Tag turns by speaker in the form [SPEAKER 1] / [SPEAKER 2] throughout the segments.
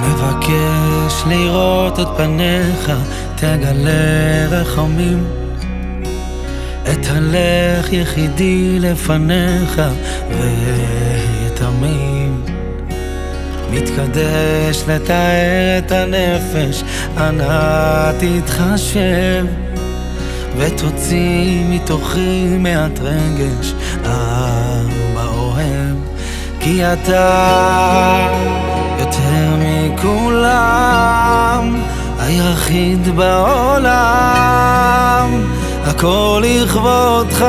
[SPEAKER 1] מבקש לראות את פניך, תגלה רחמים. את הלך יחידי לפניך, ויתמים. מתקדש לתאר את הנפש, אנא תתחשב, ותוציא מתוכי מעט רגש, אבא כי אתה יותר מכולם, היחיד בעולם, הכל לכבודך,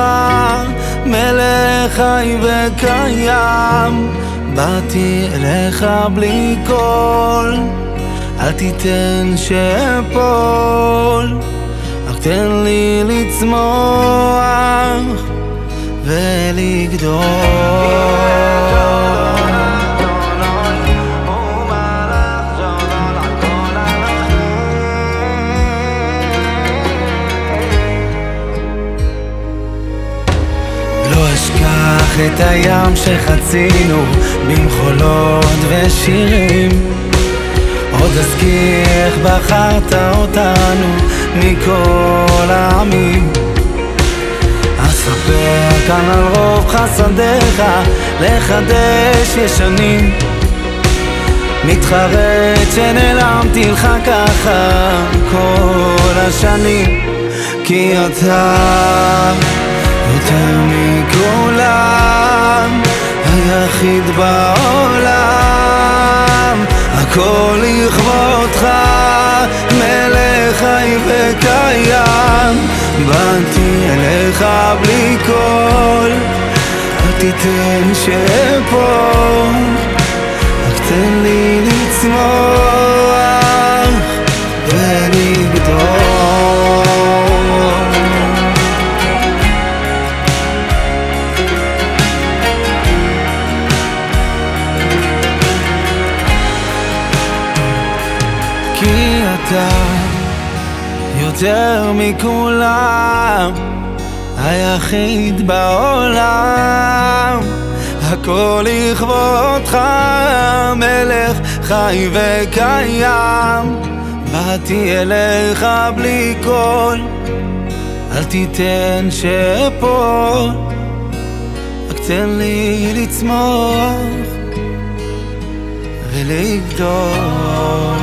[SPEAKER 1] מלך חי וקיים, באתי אליך בלי קול, אל תיתן שאפול, רק תן לי לצמוח ולגדול. אשכח את הים שחצינו במחולות ושירים. עוד אזכיר איך בחרת אותנו מכל העמים. אספר כאן על רוב חסדיך לחדש ישנים. מתחרט שנעלמתי לך ככה כל השנים. כי אתה יותר מכולם, היחיד בעולם, הכל לכבודך, מלך חי וקיים, באתי אליך בלי קול, אל תיתן שאפול, רק תן לי לצמוח כי אתה יותר מכולם, היחיד בעולם, הכל לכבודך, מלך חי וקיים. באתי אליך בלי קול, אל תיתן שאפול, רק תן לי לצמוח ולגדול.